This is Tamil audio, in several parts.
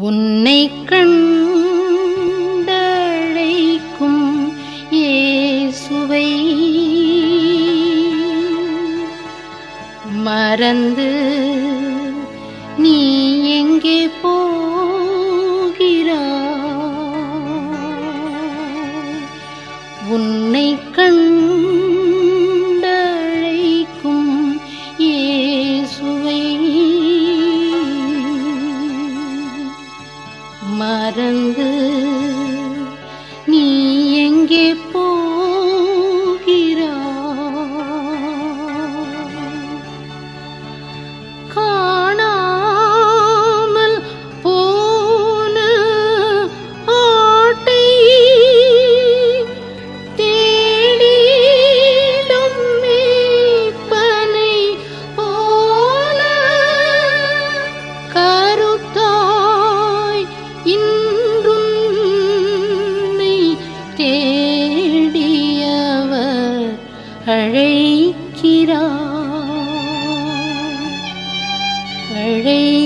உன்னை கண்டழைக்கும் இயேசுவை. மறந்து நீ எங்கே போ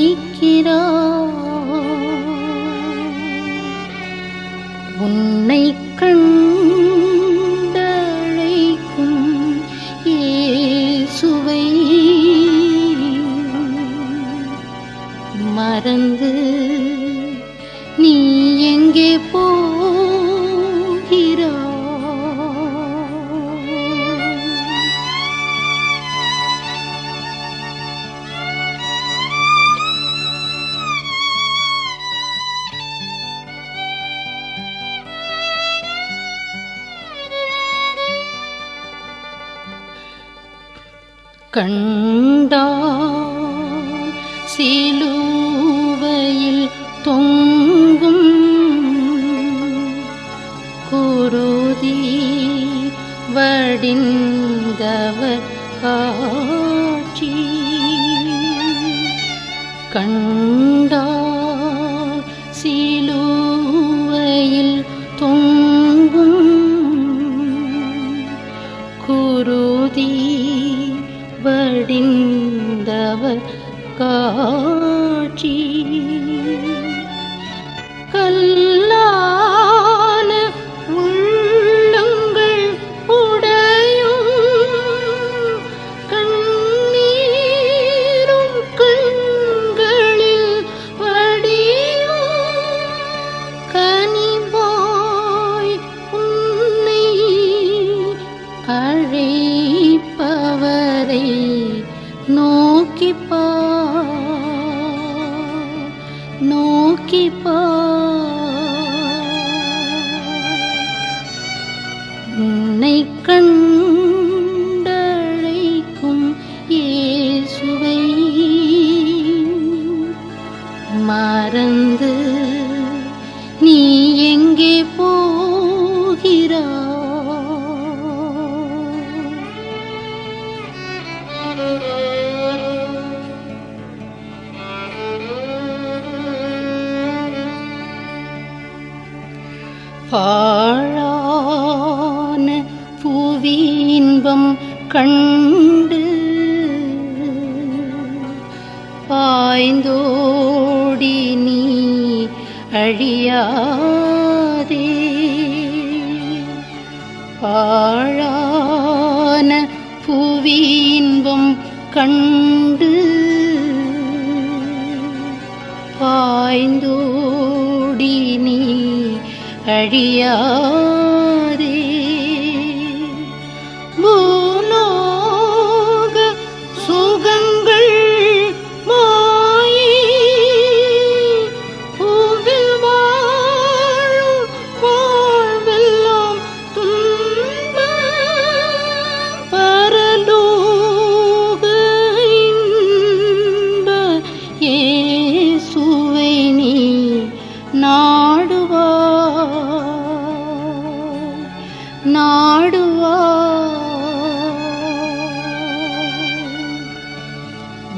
அழைக்கிறார் உன்னை கண்டழைக்கும் இயேசுவை மறந்து நீ எங்கே போ கண்டால் சிலுவையில் தொங்கும் குருதி வடிந்தவர் காட்சி. கண்டால் சீ வடிந்தவர் காட்சி. நோக்கி பார் உன்னை கண்டழைக்கும் இயேசுவை மறந்து நீ எங்கே போகிறா Thank you. பாழான புவி இன்பம் கண்டு பாய்ந்தோடி நீ அழியாதே. பாழான புவி இன்பம் கண்டு பாய்ந்தோடி நீ நாடுவா.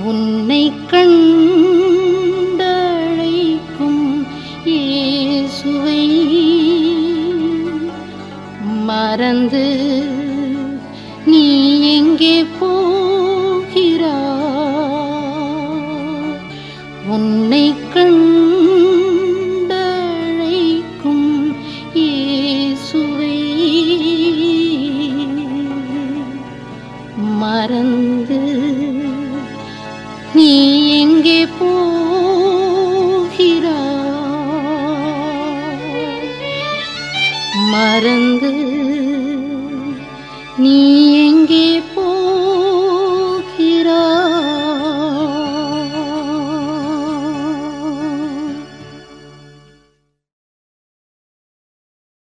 உன்னை கண்டழைக்கும் இயேசுவை மறந்து நீ எங்கே போகிறா உன்னை கண் போகிறார் மறந்து நீ எங்கே